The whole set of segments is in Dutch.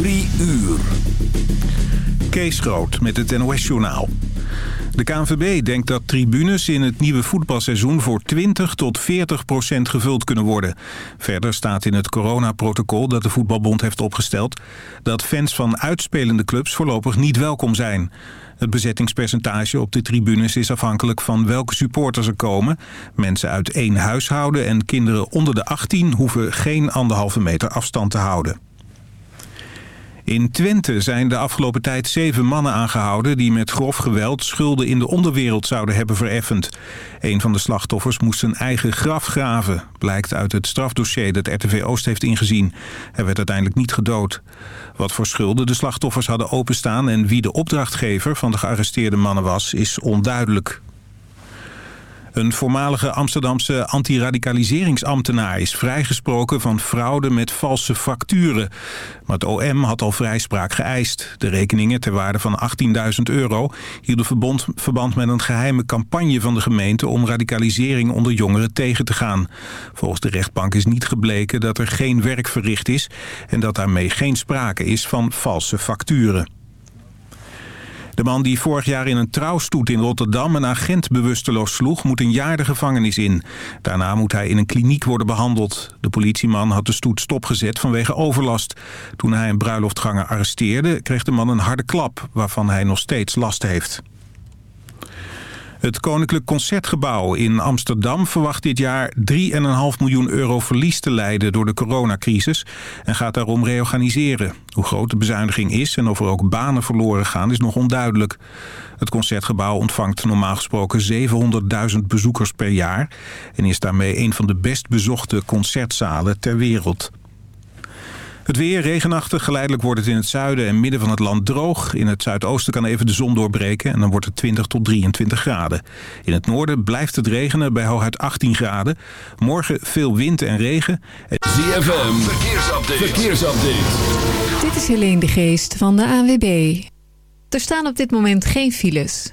Drie uur. Kees Groot met het NOS-journaal. De KNVB denkt dat tribunes in het nieuwe voetbalseizoen voor 20 tot 40 procent gevuld kunnen worden. Verder staat in het coronaprotocol dat de voetbalbond heeft opgesteld... dat fans van uitspelende clubs voorlopig niet welkom zijn. Het bezettingspercentage op de tribunes is afhankelijk van welke supporters er komen. Mensen uit één huishouden en kinderen onder de 18 hoeven geen anderhalve meter afstand te houden. In Twente zijn de afgelopen tijd zeven mannen aangehouden... die met grof geweld schulden in de onderwereld zouden hebben vereffend. Een van de slachtoffers moest zijn eigen graf graven... blijkt uit het strafdossier dat RTV Oost heeft ingezien. Hij werd uiteindelijk niet gedood. Wat voor schulden de slachtoffers hadden openstaan... en wie de opdrachtgever van de gearresteerde mannen was, is onduidelijk. Een voormalige Amsterdamse antiradicaliseringsambtenaar is vrijgesproken van fraude met valse facturen. Maar het OM had al vrijspraak geëist. De rekeningen ter waarde van 18.000 euro hielden verband, verband met een geheime campagne van de gemeente om radicalisering onder jongeren tegen te gaan. Volgens de rechtbank is niet gebleken dat er geen werk verricht is en dat daarmee geen sprake is van valse facturen. De man die vorig jaar in een trouwstoet in Rotterdam een agent bewusteloos sloeg... moet een jaar de gevangenis in. Daarna moet hij in een kliniek worden behandeld. De politieman had de stoet stopgezet vanwege overlast. Toen hij een bruiloftganger arresteerde... kreeg de man een harde klap waarvan hij nog steeds last heeft. Het Koninklijk Concertgebouw in Amsterdam verwacht dit jaar 3,5 miljoen euro verlies te leiden door de coronacrisis en gaat daarom reorganiseren. Hoe groot de bezuiniging is en of er ook banen verloren gaan is nog onduidelijk. Het Concertgebouw ontvangt normaal gesproken 700.000 bezoekers per jaar en is daarmee een van de best bezochte concertzalen ter wereld. Het weer regenachtig. Geleidelijk wordt het in het zuiden en midden van het land droog. In het zuidoosten kan even de zon doorbreken en dan wordt het 20 tot 23 graden. In het noorden blijft het regenen bij hooguit 18 graden. Morgen veel wind en regen. ZFM, verkeersupdate. verkeersupdate. Dit is Helene de Geest van de ANWB. Er staan op dit moment geen files.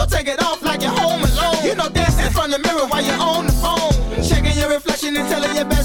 So take it off like you're home alone. You know, dancing in front of the mirror while you're on the phone. Checking your reflection and telling your best.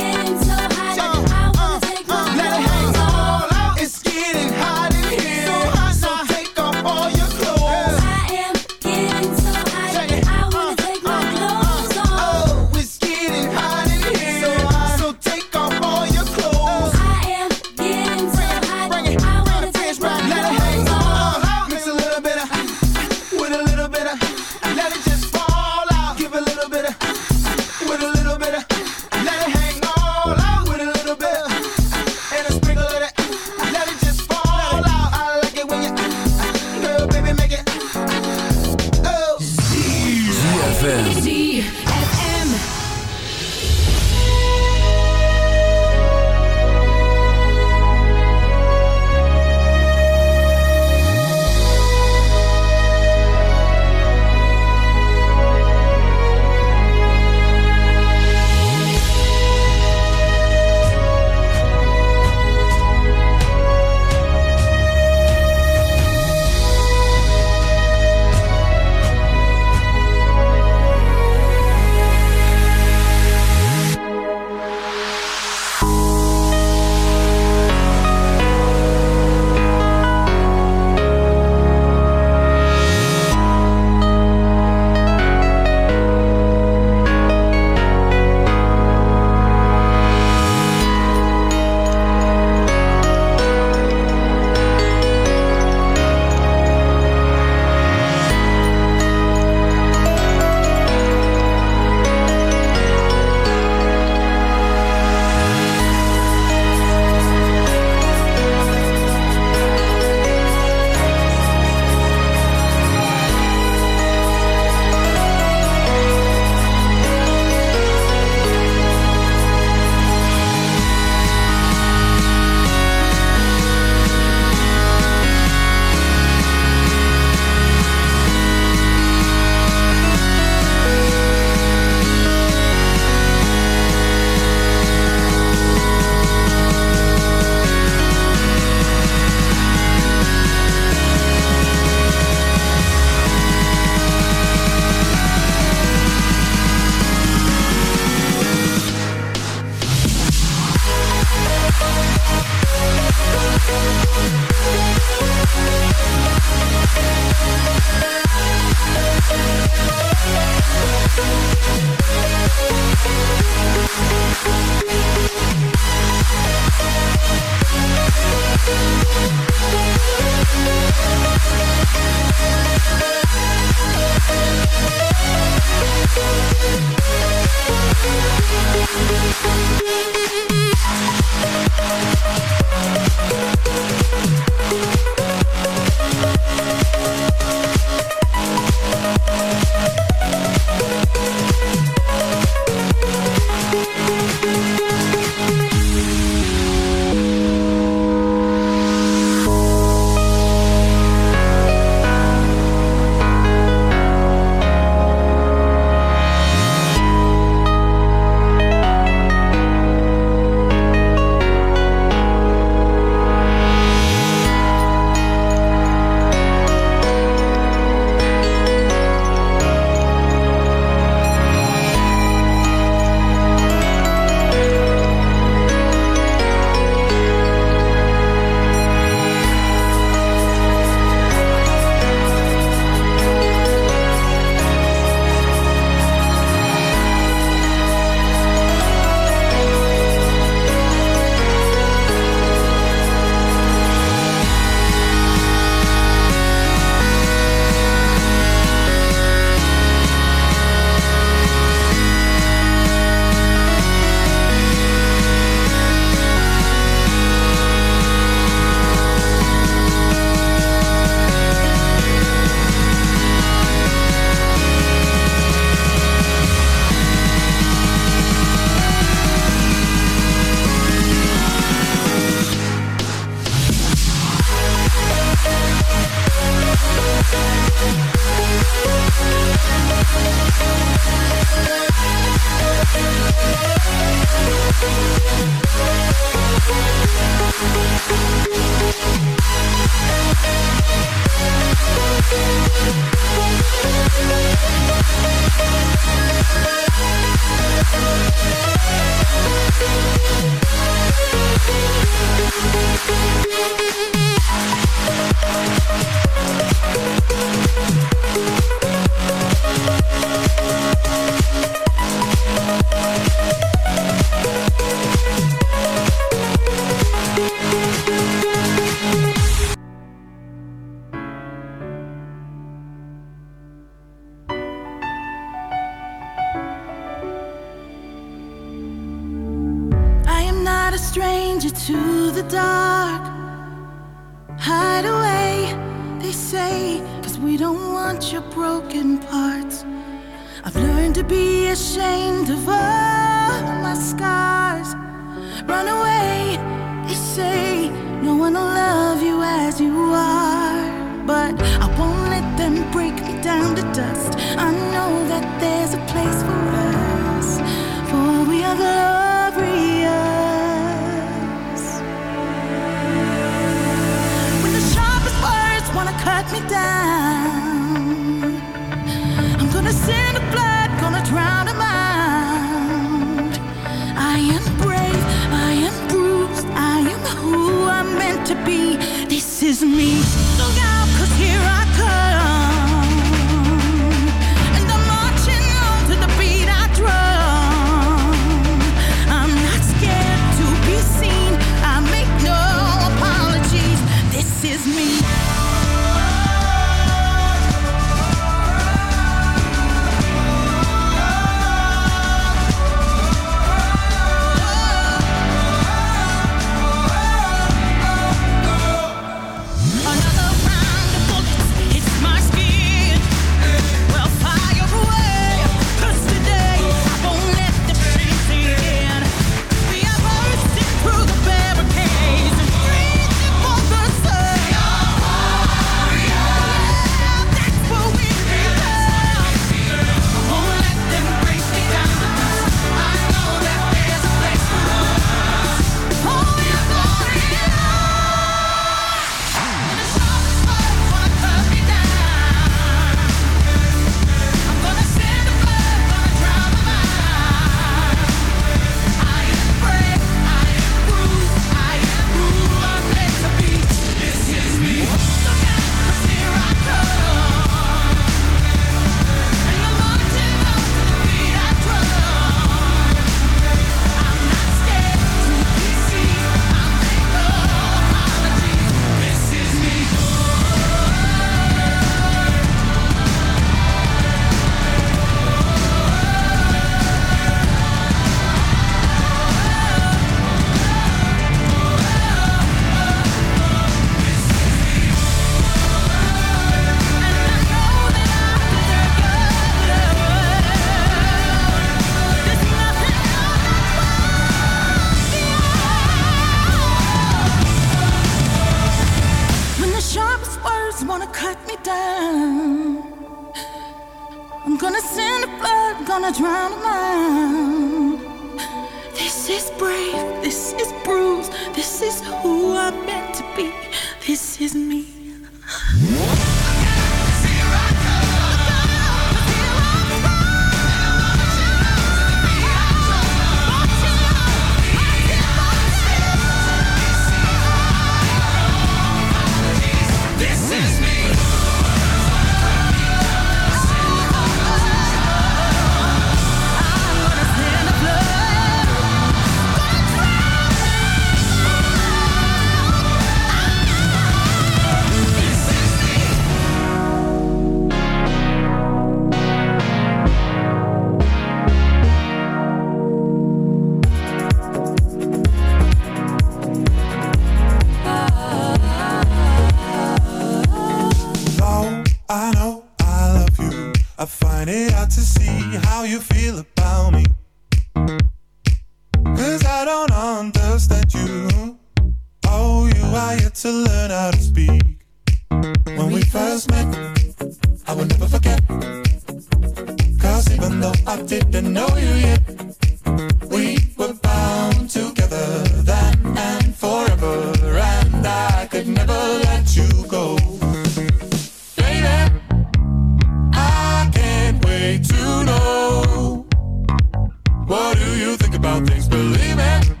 About things? Believe me,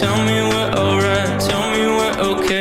Tell me we're alright, tell me we're okay.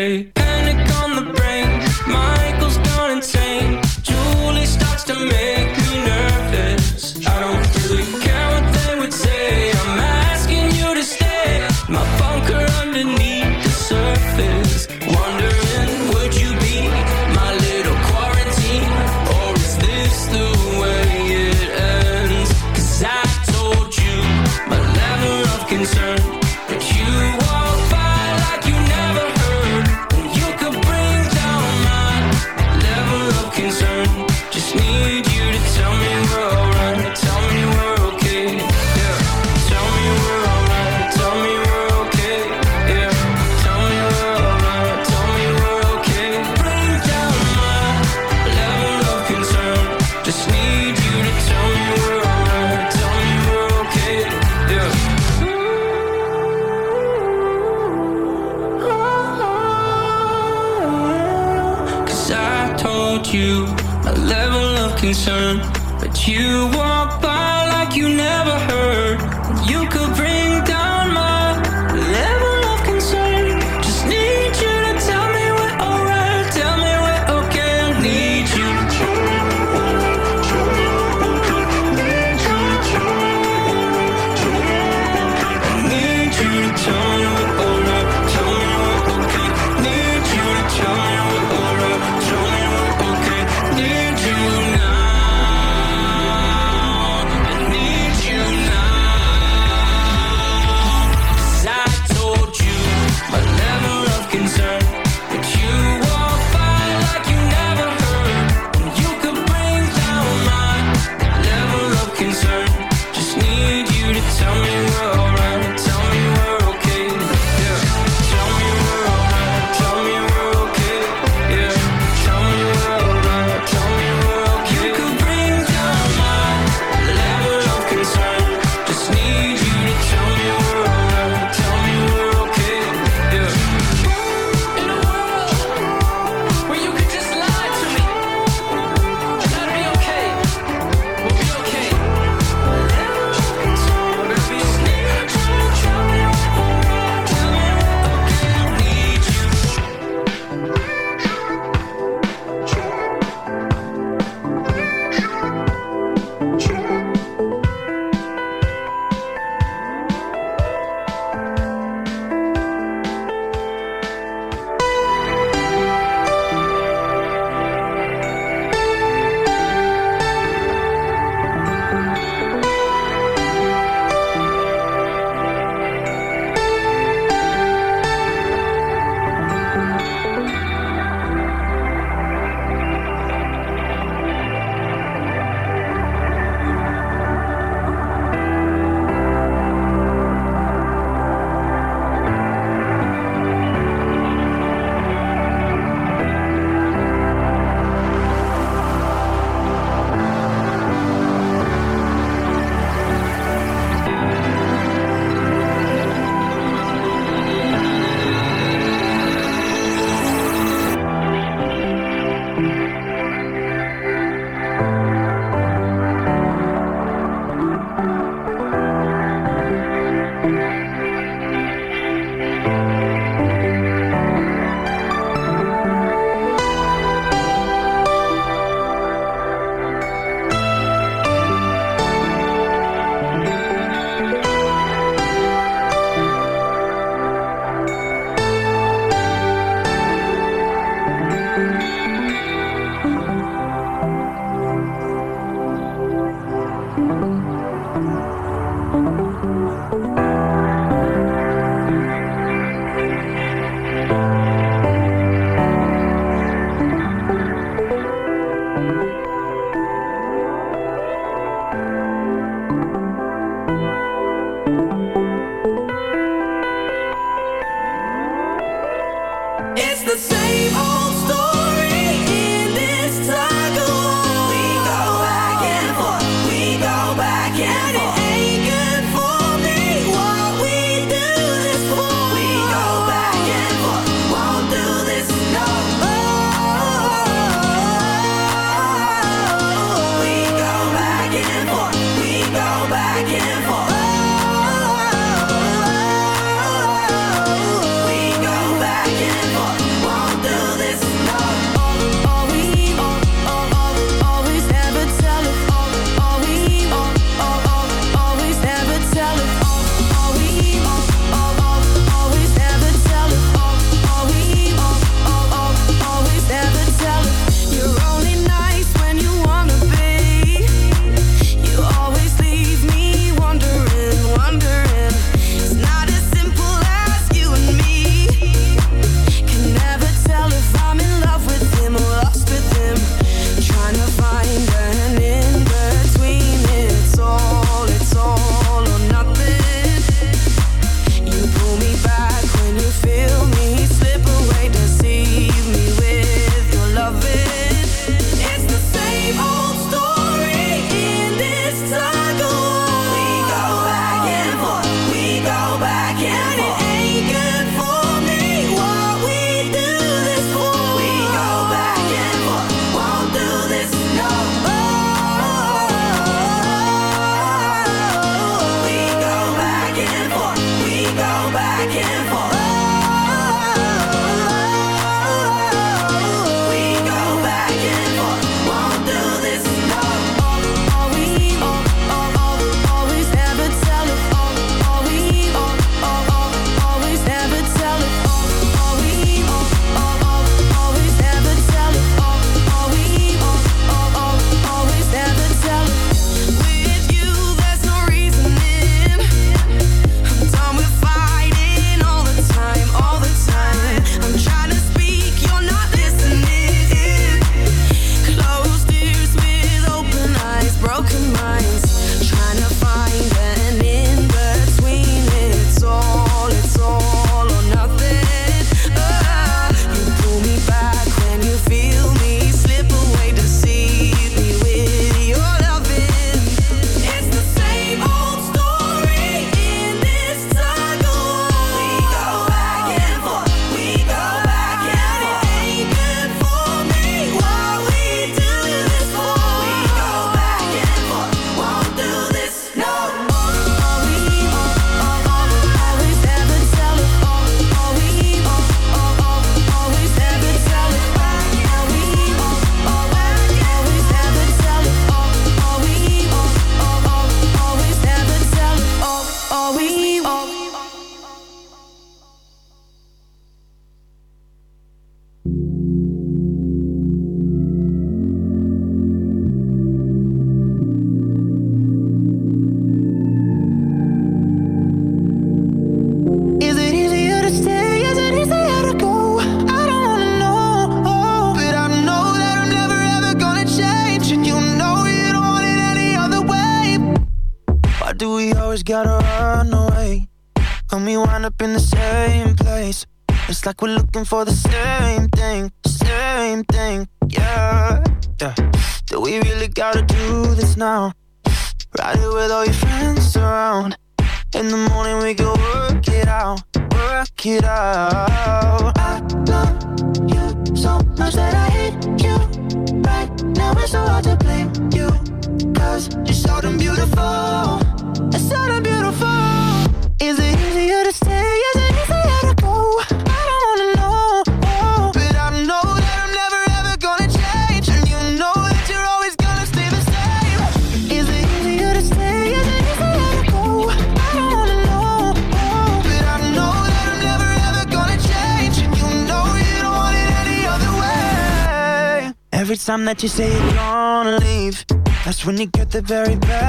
for the that you say you're gonna leave. That's when you get the very best.